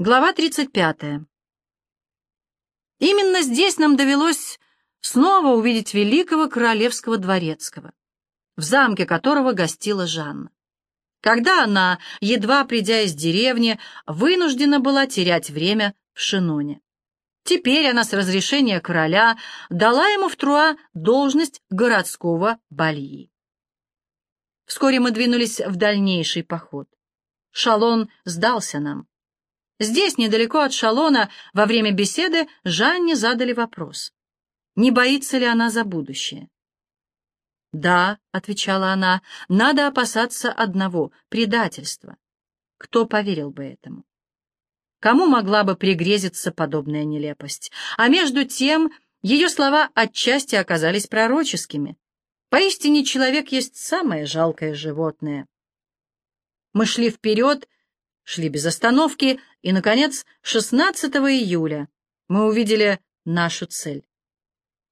Глава 35. Именно здесь нам довелось снова увидеть великого королевского дворецкого, в замке которого гостила Жанна. Когда она, едва придя из деревни, вынуждена была терять время в Шиноне. Теперь она с разрешения короля дала ему в Труа должность городского бальи. Вскоре мы двинулись в дальнейший поход. Шалон сдался нам. Здесь, недалеко от Шалона, во время беседы Жанне задали вопрос. Не боится ли она за будущее? «Да», — отвечала она, — «надо опасаться одного — предательства». Кто поверил бы этому? Кому могла бы пригрезиться подобная нелепость? А между тем ее слова отчасти оказались пророческими. Поистине человек есть самое жалкое животное. Мы шли вперед, шли без остановки, и, наконец, 16 июля мы увидели нашу цель.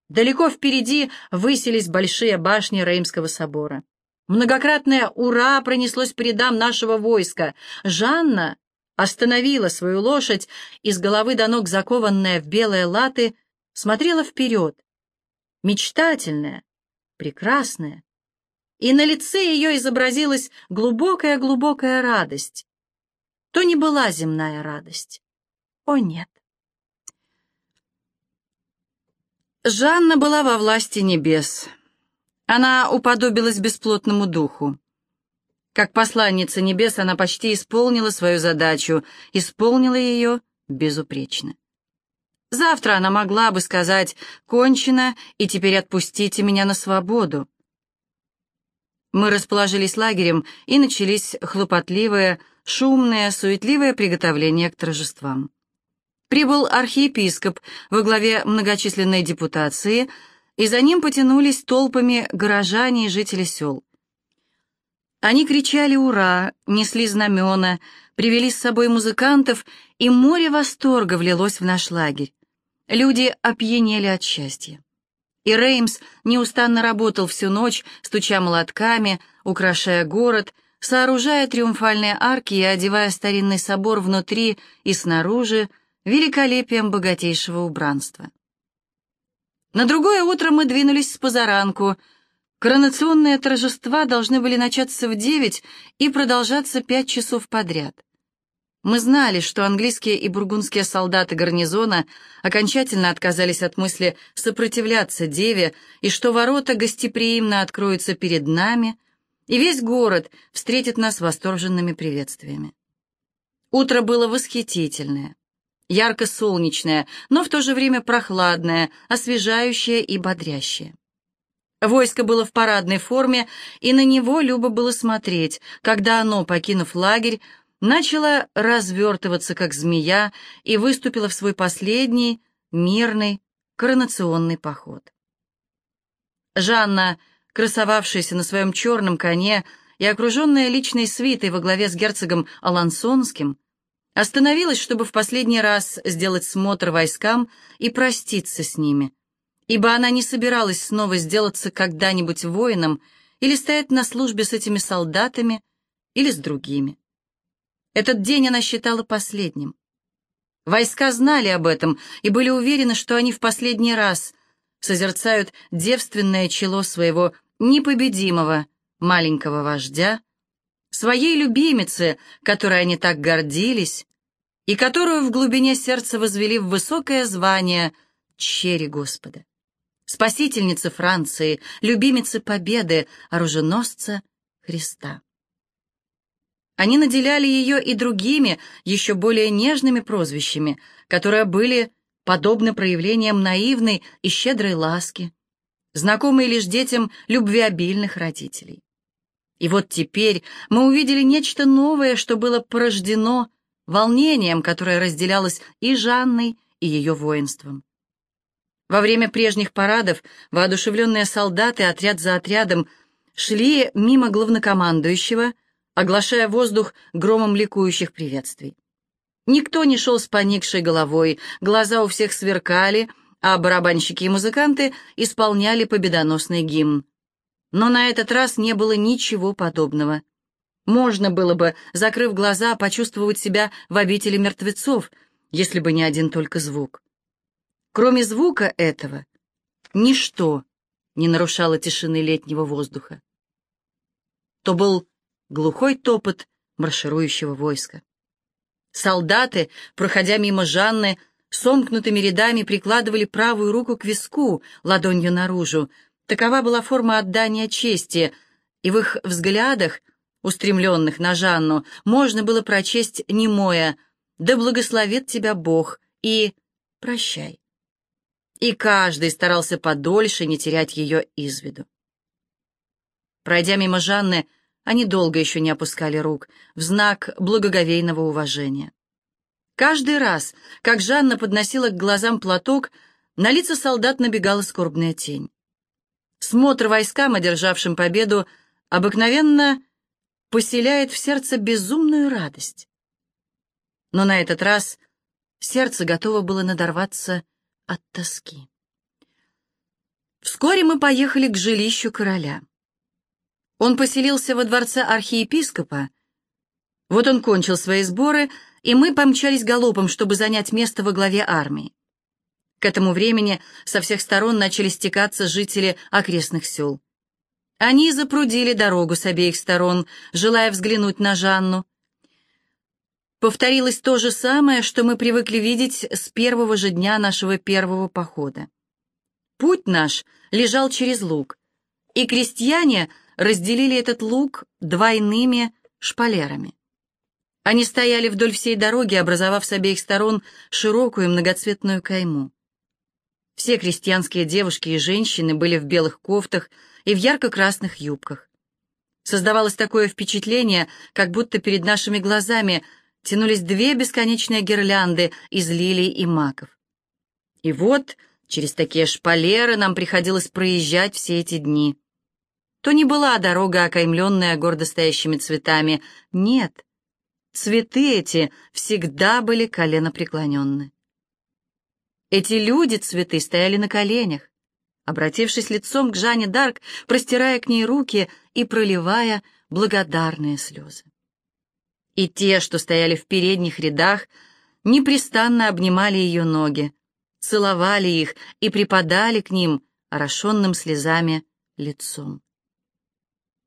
Далеко впереди высились большие башни Реймского собора. Многократное «Ура!» пронеслось по рядам нашего войска. Жанна остановила свою лошадь и с головы до ног закованная в белые латы смотрела вперед. Мечтательная, прекрасная. И на лице ее изобразилась глубокая-глубокая радость то не была земная радость. О, нет. Жанна была во власти небес. Она уподобилась бесплотному духу. Как посланница небес она почти исполнила свою задачу, исполнила ее безупречно. Завтра она могла бы сказать «кончено, и теперь отпустите меня на свободу». Мы расположились лагерем, и начались хлопотливые, шумное, суетливое приготовление к торжествам. Прибыл архиепископ во главе многочисленной депутации, и за ним потянулись толпами горожане и жители сел. Они кричали «Ура!», несли знамена, привели с собой музыкантов, и море восторга влилось в наш лагерь. Люди опьянели от счастья. И Реймс неустанно работал всю ночь, стуча молотками, украшая город, сооружая триумфальные арки и одевая старинный собор внутри и снаружи великолепием богатейшего убранства. На другое утро мы двинулись с позаранку. Коронационные торжества должны были начаться в девять и продолжаться пять часов подряд. Мы знали, что английские и бургундские солдаты гарнизона окончательно отказались от мысли сопротивляться Деве и что ворота гостеприимно откроются перед нами — и весь город встретит нас восторженными приветствиями. Утро было восхитительное, ярко-солнечное, но в то же время прохладное, освежающее и бодрящее. Войско было в парадной форме, и на него любо было смотреть, когда оно, покинув лагерь, начало развертываться, как змея, и выступило в свой последний, мирный, коронационный поход. Жанна красовавшаяся на своем черном коне и окруженная личной свитой во главе с герцогом Алансонским, остановилась, чтобы в последний раз сделать смотр войскам и проститься с ними, ибо она не собиралась снова сделаться когда-нибудь воином или стоять на службе с этими солдатами или с другими. Этот день она считала последним. Войска знали об этом и были уверены, что они в последний раз созерцают девственное чело своего непобедимого маленького вождя, своей любимице, которой они так гордились, и которую в глубине сердца возвели в высокое звание Черри Господа. Спасительницы Франции, любимицы Победы, оруженосца Христа. Они наделяли ее и другими, еще более нежными прозвищами, которые были подобны проявлениям наивной и щедрой ласки, знакомые лишь детям любвеобильных родителей. И вот теперь мы увидели нечто новое, что было порождено волнением, которое разделялось и Жанной, и ее воинством. Во время прежних парадов воодушевленные солдаты отряд за отрядом шли мимо главнокомандующего, оглашая воздух громом ликующих приветствий. Никто не шел с поникшей головой, глаза у всех сверкали — а барабанщики и музыканты исполняли победоносный гимн. Но на этот раз не было ничего подобного. Можно было бы, закрыв глаза, почувствовать себя в обители мертвецов, если бы не один только звук. Кроме звука этого, ничто не нарушало тишины летнего воздуха. То был глухой топот марширующего войска. Солдаты, проходя мимо Жанны, сомкнутыми рядами прикладывали правую руку к виску, ладонью наружу. Такова была форма отдания чести, и в их взглядах, устремленных на Жанну, можно было прочесть немое «Да благословит тебя Бог» и «Прощай». И каждый старался подольше не терять ее из виду. Пройдя мимо Жанны, они долго еще не опускали рук, в знак благоговейного уважения. Каждый раз, как Жанна подносила к глазам платок, на лица солдат набегала скорбная тень. Смотр войскам, одержавшим победу, обыкновенно поселяет в сердце безумную радость. Но на этот раз сердце готово было надорваться от тоски. Вскоре мы поехали к жилищу короля. Он поселился во дворце архиепископа. Вот он кончил свои сборы, и мы помчались галопом, чтобы занять место во главе армии. К этому времени со всех сторон начали стекаться жители окрестных сел. Они запрудили дорогу с обеих сторон, желая взглянуть на Жанну. Повторилось то же самое, что мы привыкли видеть с первого же дня нашего первого похода. Путь наш лежал через луг, и крестьяне разделили этот луг двойными шпалерами. Они стояли вдоль всей дороги, образовав с обеих сторон широкую многоцветную кайму. Все крестьянские девушки и женщины были в белых кофтах и в ярко-красных юбках. Создавалось такое впечатление, как будто перед нашими глазами тянулись две бесконечные гирлянды из лилий и маков. И вот через такие шпалеры нам приходилось проезжать все эти дни то не была дорога, окаймленная гордо стоящими цветами. Нет, цветы эти всегда были коленопреклоненны. Эти люди-цветы стояли на коленях, обратившись лицом к Жанне Дарк, простирая к ней руки и проливая благодарные слезы. И те, что стояли в передних рядах, непрестанно обнимали ее ноги, целовали их и припадали к ним, орошенным слезами лицом.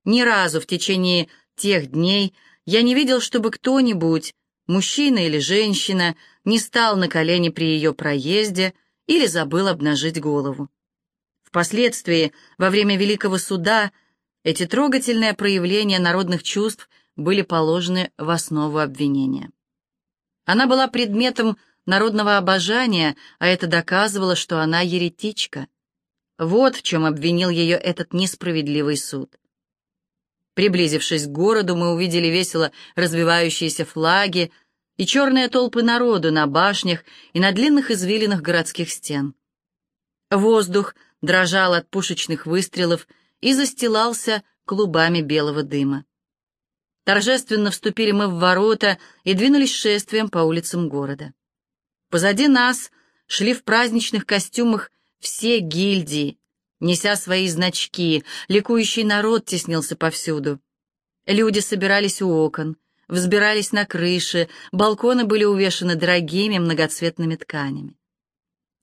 Ни разу в течение тех дней я не видел, чтобы кто-нибудь, мужчина или женщина, не стал на колени при ее проезде или забыл обнажить голову. Впоследствии, во время Великого Суда, эти трогательные проявления народных чувств были положены в основу обвинения. Она была предметом народного обожания, а это доказывало, что она еретичка. Вот в чем обвинил ее этот несправедливый суд. Приблизившись к городу, мы увидели весело развивающиеся флаги и черные толпы народу на башнях и на длинных извилинах городских стен. Воздух дрожал от пушечных выстрелов и застилался клубами белого дыма. Торжественно вступили мы в ворота и двинулись шествием по улицам города. Позади нас шли в праздничных костюмах все гильдии, неся свои значки, ликующий народ теснился повсюду. Люди собирались у окон, взбирались на крыши, балконы были увешаны дорогими многоцветными тканями.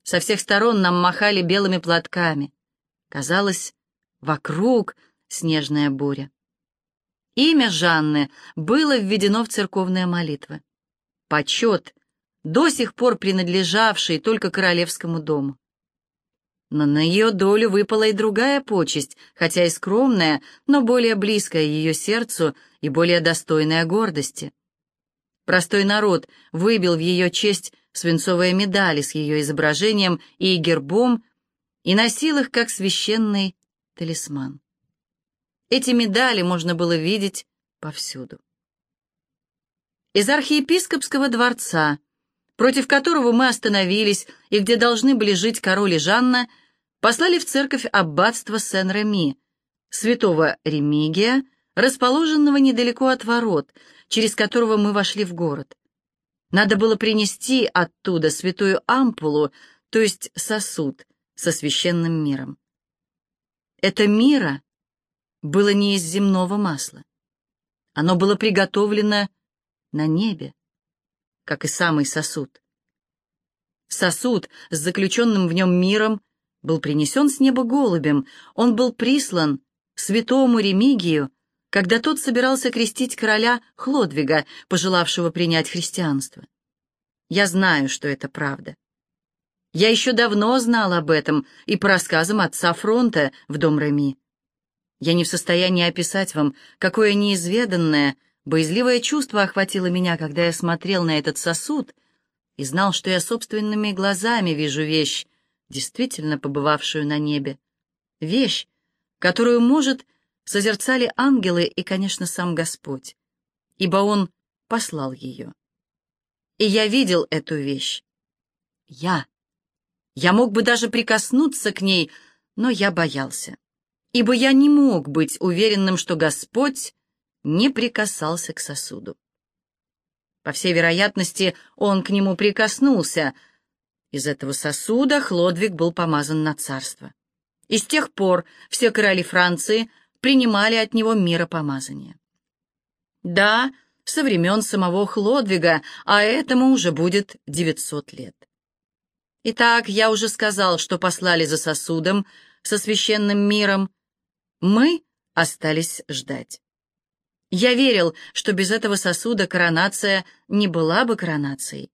Со всех сторон нам махали белыми платками. Казалось, вокруг снежная буря. Имя Жанны было введено в церковные молитвы. Почет, до сих пор принадлежавший только королевскому дому. Но на ее долю выпала и другая почесть, хотя и скромная, но более близкая ее сердцу и более достойная гордости. Простой народ выбил в ее честь свинцовые медали с ее изображением и гербом и носил их как священный талисман. Эти медали можно было видеть повсюду. Из архиепископского дворца, против которого мы остановились и где должны были жить король и Жанна, послали в церковь аббатства Сен-Реми, святого Ремигия, расположенного недалеко от ворот, через которого мы вошли в город. Надо было принести оттуда святую ампулу, то есть сосуд со священным миром. Это мира было не из земного масла. Оно было приготовлено на небе, как и самый сосуд. Сосуд с заключенным в нем миром был принесен с неба голубем, он был прислан святому Ремигию, когда тот собирался крестить короля Хлодвига, пожелавшего принять христианство. Я знаю, что это правда. Я еще давно знал об этом и по рассказам отца фронта в дом Реми. Я не в состоянии описать вам, какое неизведанное, боязливое чувство охватило меня, когда я смотрел на этот сосуд и знал, что я собственными глазами вижу вещь, действительно побывавшую на небе. Вещь, которую, может, созерцали ангелы и, конечно, сам Господь, ибо Он послал ее. И я видел эту вещь. Я. Я мог бы даже прикоснуться к ней, но я боялся, ибо я не мог быть уверенным, что Господь не прикасался к сосуду. По всей вероятности, он к нему прикоснулся. Из этого сосуда Хлодвиг был помазан на царство. И с тех пор все короли Франции принимали от него миропомазание. Да, со времен самого Хлодвига, а этому уже будет 900 лет. Итак, я уже сказал, что послали за сосудом со священным миром. Мы остались ждать. Я верил, что без этого сосуда коронация не была бы коронацией.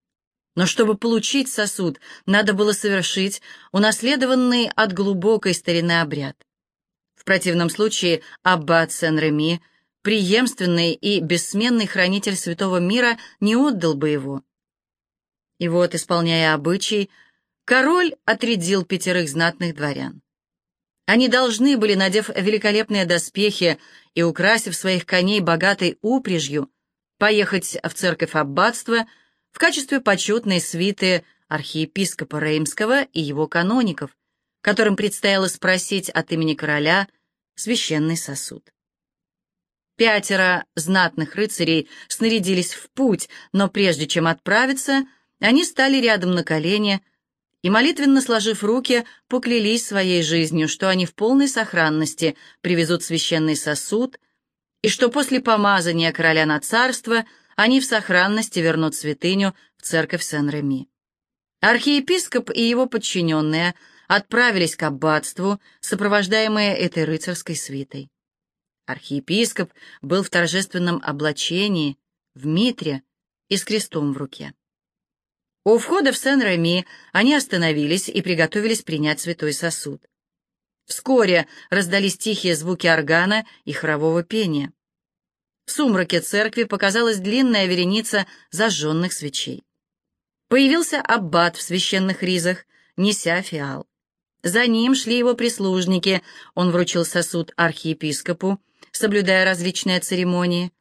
Но чтобы получить сосуд, надо было совершить унаследованный от глубокой старины обряд. В противном случае аббат Сен-Реми, преемственный и бессменный хранитель святого мира, не отдал бы его. И вот, исполняя обычай, король отрядил пятерых знатных дворян. Они должны были, надев великолепные доспехи и украсив своих коней богатой упряжью, поехать в церковь аббатства в качестве почетной свиты архиепископа Реймского и его каноников, которым предстояло спросить от имени короля священный сосуд. Пятеро знатных рыцарей снарядились в путь, но прежде чем отправиться, они стали рядом на колени, и, молитвенно сложив руки, поклялись своей жизнью, что они в полной сохранности привезут священный сосуд, и что после помазания короля на царство они в сохранности вернут святыню в церковь Сен-Реми. Архиепископ и его подчиненные отправились к аббатству, сопровождаемые этой рыцарской свитой. Архиепископ был в торжественном облачении, в митре и с крестом в руке. У входа в Сен-Реми они остановились и приготовились принять святой сосуд. Вскоре раздались тихие звуки органа и хорового пения. В сумраке церкви показалась длинная вереница зажженных свечей. Появился аббат в священных ризах, неся фиал. За ним шли его прислужники, он вручил сосуд архиепископу, соблюдая различные церемонии.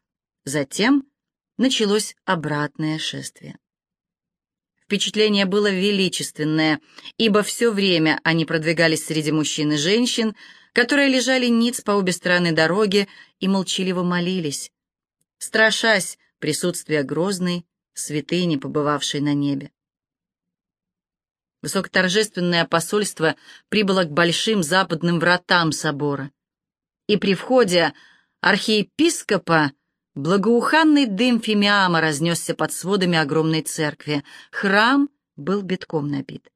Затем началось обратное шествие. Впечатление было величественное, ибо все время они продвигались среди мужчин и женщин, которые лежали ниц по обе стороны дороги и молчаливо молились, страшась присутствия грозной святыни, побывавшей на небе. Высокоторжественное посольство прибыло к большим западным вратам собора, и при входе архиепископа Благоуханный дым фимиама разнесся под сводами огромной церкви. Храм был битком набит.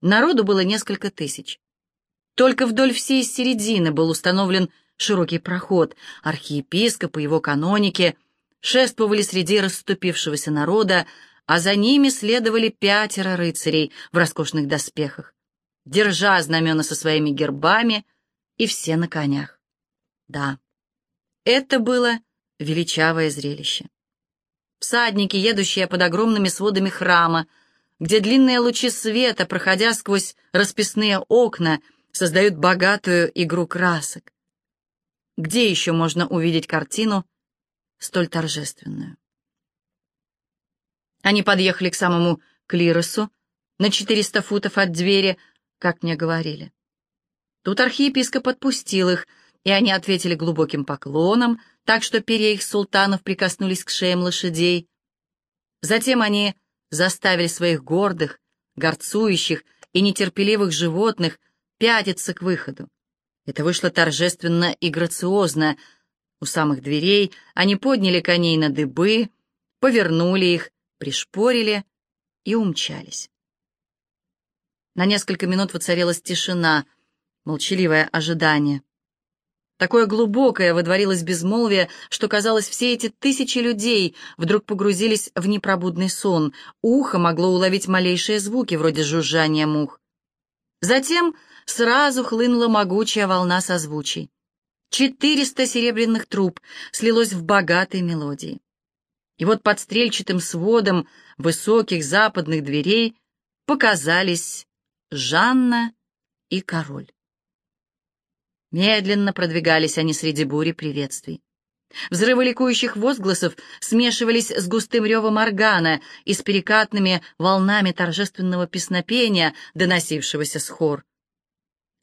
Народу было несколько тысяч. Только вдоль всей середины был установлен широкий проход. Архиепископ и его каноники шествовали среди расступившегося народа, а за ними следовали пятеро рыцарей в роскошных доспехах, держа знамена со своими гербами, и все на конях. Да, это было величавое зрелище. Всадники, едущие под огромными сводами храма, где длинные лучи света, проходя сквозь расписные окна, создают богатую игру красок. Где еще можно увидеть картину столь торжественную? Они подъехали к самому клиросу, на 400 футов от двери, как мне говорили. Тут архиепископ отпустил их, и они ответили глубоким поклоном, так что перья их султанов прикоснулись к шеям лошадей. Затем они заставили своих гордых, горцующих и нетерпеливых животных пятиться к выходу. Это вышло торжественно и грациозно. У самых дверей они подняли коней на дыбы, повернули их, пришпорили и умчались. На несколько минут воцарилась тишина, молчаливое ожидание. Такое глубокое выдворилось безмолвие, что, казалось, все эти тысячи людей вдруг погрузились в непробудный сон. Ухо могло уловить малейшие звуки, вроде жужжания мух. Затем сразу хлынула могучая волна созвучий. Четыреста серебряных труб слилось в богатой мелодии. И вот под стрельчатым сводом высоких западных дверей показались Жанна и король. Медленно продвигались они среди бури приветствий. Взрывы ликующих возгласов смешивались с густым ревом органа и с перекатными волнами торжественного песнопения, доносившегося с хор.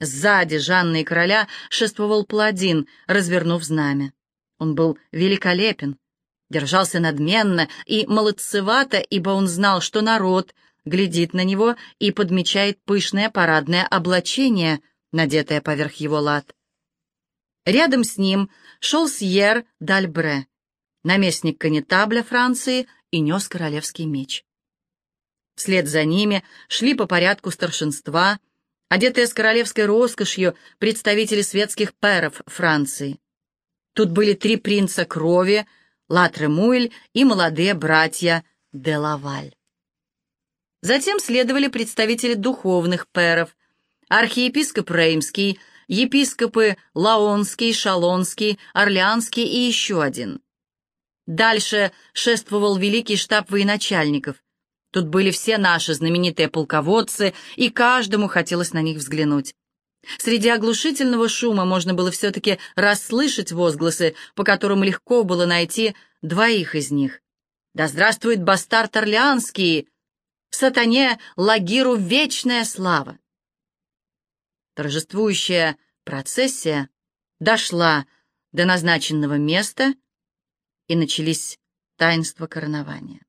Сзади Жанны и короля шествовал паладин, развернув знамя. Он был великолепен, держался надменно и молодцевато, ибо он знал, что народ глядит на него и подмечает пышное парадное облачение, надетое поверх его лад. Рядом с ним шел Сьер Дальбре, наместник канетабля Франции, и нес королевский меч. Вслед за ними шли по порядку старшинства — одетые с королевской роскошью представители светских пэров Франции. Тут были три принца крови, Латремуэль и молодые братья де Лаваль. Затем следовали представители духовных пэров, архиепископ Реймский, епископы Лаонский, Шалонский, Орлеанский и еще один. Дальше шествовал великий штаб военачальников, Тут были все наши знаменитые полководцы, и каждому хотелось на них взглянуть. Среди оглушительного шума можно было все-таки расслышать возгласы, по которым легко было найти двоих из них. «Да здравствует бастард Орлеанский! Сатане Лагиру вечная слава!» Торжествующая процессия дошла до назначенного места, и начались таинства коронования.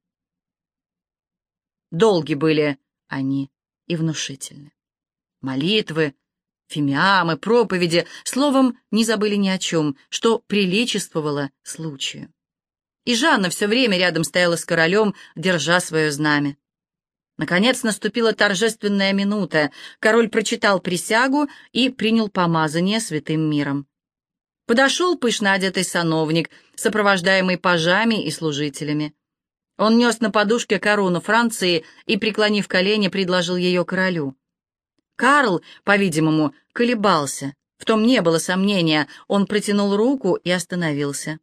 Долги были они и внушительны. Молитвы, фимиамы, проповеди, словом, не забыли ни о чем, что приличествовало случаю. И Жанна все время рядом стояла с королем, держа свое знамя. Наконец наступила торжественная минута. Король прочитал присягу и принял помазание святым миром. Подошел пышно одетый сановник, сопровождаемый пажами и служителями. Он нес на подушке корону Франции и, преклонив колени, предложил ее королю. Карл, по-видимому, колебался. В том не было сомнения. Он протянул руку и остановился.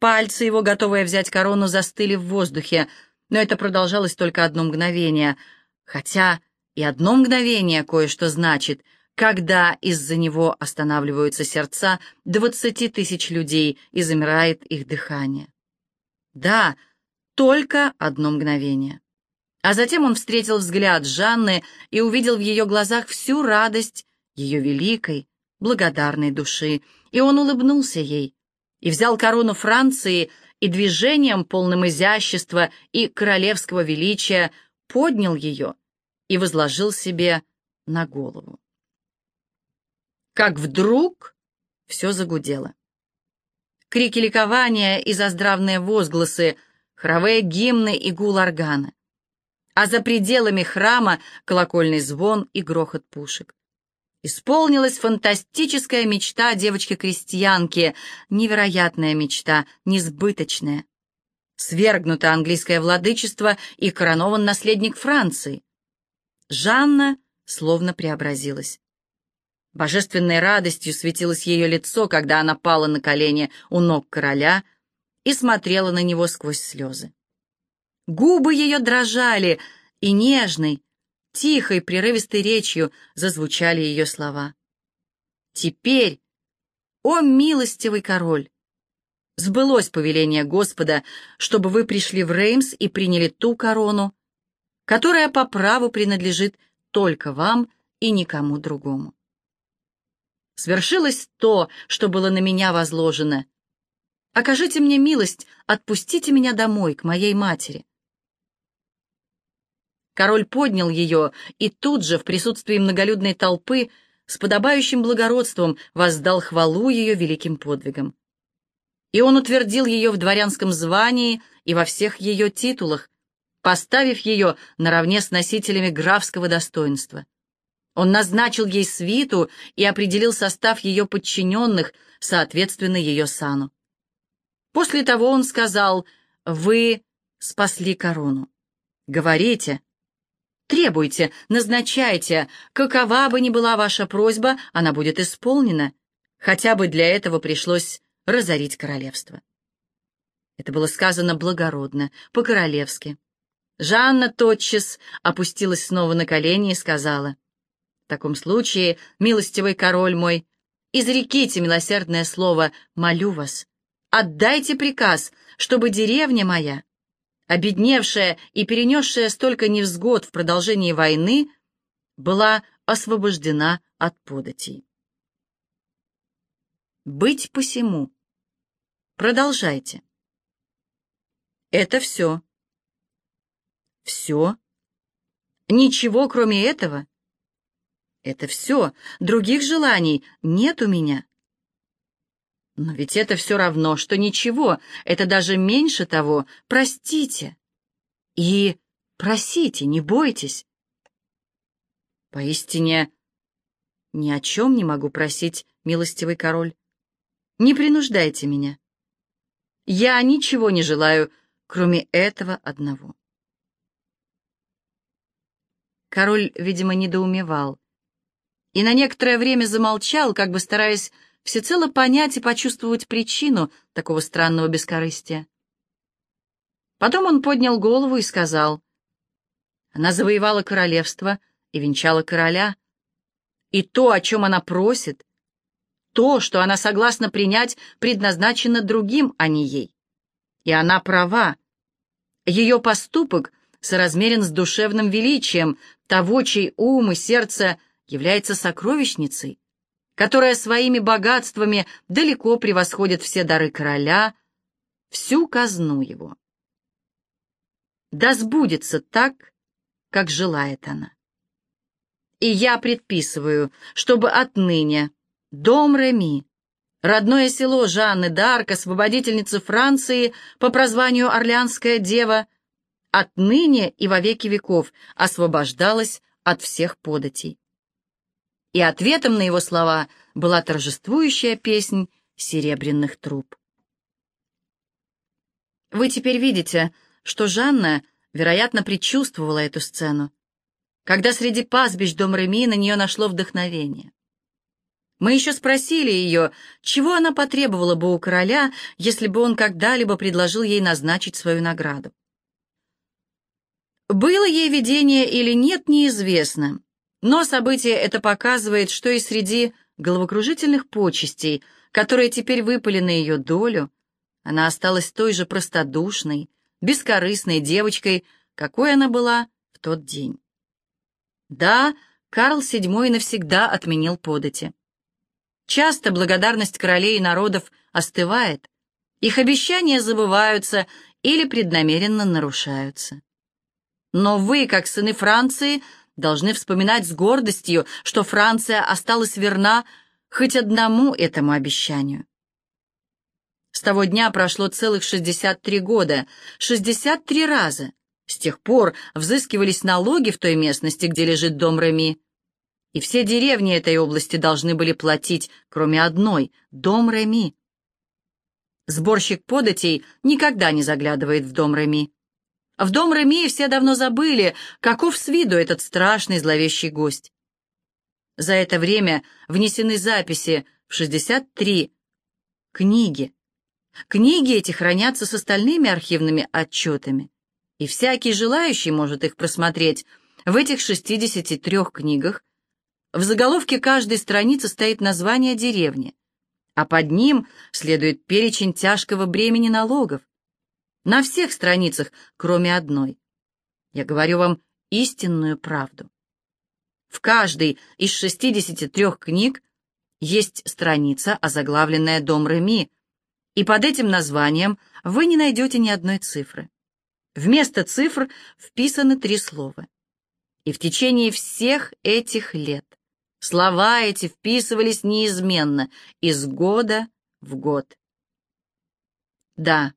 Пальцы его, готовые взять корону, застыли в воздухе, но это продолжалось только одно мгновение. Хотя и одно мгновение кое-что значит, когда из-за него останавливаются сердца двадцати тысяч людей и замирает их дыхание. Да, только одно мгновение. А затем он встретил взгляд Жанны и увидел в ее глазах всю радость ее великой, благодарной души, и он улыбнулся ей, и взял корону Франции и движением, полным изящества и королевского величия, поднял ее и возложил себе на голову. Как вдруг все загудело. Крики ликования и заздравные возгласы — хоровые гимны и гул органа. А за пределами храма колокольный звон и грохот пушек. Исполнилась фантастическая мечта девочки-крестьянки, невероятная мечта, несбыточная. Свергнуто английское владычество и коронован наследник Франции. Жанна словно преобразилась. Божественной радостью светилось ее лицо, когда она пала на колени у ног короля — и смотрела на него сквозь слезы. Губы ее дрожали, и нежной, тихой, прерывистой речью зазвучали ее слова. «Теперь, о милостивый король, сбылось повеление Господа, чтобы вы пришли в Реймс и приняли ту корону, которая по праву принадлежит только вам и никому другому. Свершилось то, что было на меня возложено, Окажите мне милость, отпустите меня домой, к моей матери. Король поднял ее и тут же, в присутствии многолюдной толпы, с подобающим благородством воздал хвалу ее великим подвигам. и он утвердил ее в дворянском звании и во всех ее титулах, поставив ее наравне с носителями графского достоинства. Он назначил ей свиту и определил состав ее подчиненных, соответственно ее сану. После того он сказал, «Вы спасли корону. Говорите, требуйте, назначайте, какова бы ни была ваша просьба, она будет исполнена, хотя бы для этого пришлось разорить королевство». Это было сказано благородно, по-королевски. Жанна тотчас опустилась снова на колени и сказала, «В таком случае, милостивый король мой, изреките милосердное слово «молю вас». Отдайте приказ, чтобы деревня моя, обедневшая и перенесшая столько невзгод в продолжении войны, была освобождена от податей. Быть посему. Продолжайте. Это все. Все? Ничего, кроме этого? Это все. Других желаний нет у меня. Но ведь это все равно, что ничего. Это даже меньше того. Простите. И просите, не бойтесь. Поистине, ни о чем не могу просить, милостивый король. Не принуждайте меня. Я ничего не желаю, кроме этого одного. Король, видимо, недоумевал. И на некоторое время замолчал, как бы стараясь всецело понять и почувствовать причину такого странного бескорыстия. Потом он поднял голову и сказал, «Она завоевала королевство и венчала короля, и то, о чем она просит, то, что она согласна принять, предназначено другим, а не ей. И она права. Ее поступок соразмерен с душевным величием, того, чей ум и сердце является сокровищницей, которая своими богатствами далеко превосходит все дары короля, всю казну его. Да сбудется так, как желает она. И я предписываю, чтобы отныне дом Реми, родное село Жанны д'Арк, освободительницы Франции по прозванию Орлеанская дева, отныне и во веки веков освобождалась от всех податей. И ответом на его слова была торжествующая песнь серебряных труб. Вы теперь видите, что Жанна, вероятно, предчувствовала эту сцену, когда среди пастбищ дом Реми на нее нашло вдохновение. Мы еще спросили ее, чего она потребовала бы у короля, если бы он когда-либо предложил ей назначить свою награду. Было ей видение или нет, неизвестно. Но событие это показывает, что и среди головокружительных почестей, которые теперь выпали на ее долю, она осталась той же простодушной, бескорыстной девочкой, какой она была в тот день. Да, Карл VII навсегда отменил подати. Часто благодарность королей и народов остывает, их обещания забываются или преднамеренно нарушаются. Но вы, как сыны Франции, должны вспоминать с гордостью, что Франция осталась верна хоть одному этому обещанию. С того дня прошло целых 63 года, 63 раза. С тех пор взыскивались налоги в той местности, где лежит дом Реми. И все деревни этой области должны были платить, кроме одной — дом Реми. Сборщик податей никогда не заглядывает в дом Реми. В дом Реми все давно забыли, каков с виду этот страшный зловещий гость. За это время внесены записи в 63 книги. Книги эти хранятся с остальными архивными отчетами, и всякий желающий может их просмотреть. В этих 63 книгах в заголовке каждой страницы стоит название деревни, а под ним следует перечень тяжкого бремени налогов. На всех страницах, кроме одной. Я говорю вам истинную правду. В каждой из 63 книг есть страница, озаглавленная «Дом Реми», и под этим названием вы не найдете ни одной цифры. Вместо цифр вписаны три слова. И в течение всех этих лет слова эти вписывались неизменно, из года в год. Да,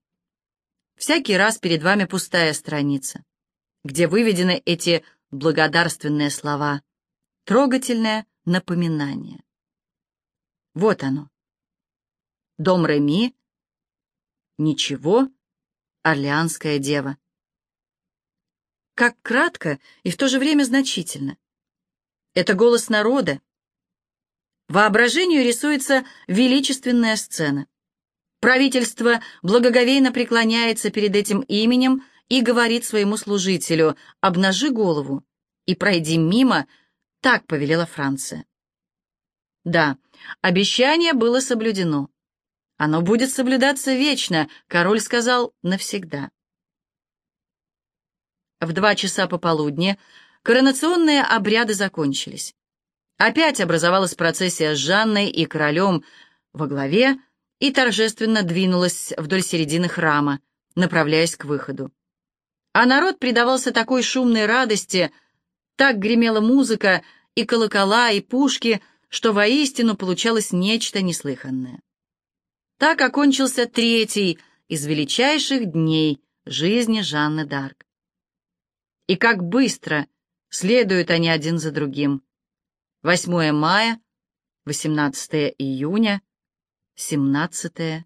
всякий раз перед вами пустая страница, где выведены эти благодарственные слова, трогательное напоминание. Вот оно. Дом Реми, ничего, Орлеанская дева. Как кратко и в то же время значительно. Это голос народа. Воображению рисуется величественная сцена. Правительство благоговейно преклоняется перед этим именем и говорит своему служителю «обнажи голову и пройди мимо», так повелела Франция. Да, обещание было соблюдено. Оно будет соблюдаться вечно, король сказал навсегда. В два часа пополудни коронационные обряды закончились. Опять образовалась процессия с Жанной и королем во главе и торжественно двинулась вдоль середины храма, направляясь к выходу. А народ предавался такой шумной радости, так гремела музыка, и колокола, и пушки, что воистину получалось нечто неслыханное. Так окончился третий из величайших дней жизни Жанны Д'Арк. И как быстро следуют они один за другим. 8 мая, 18 июня, 17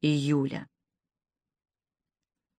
июля.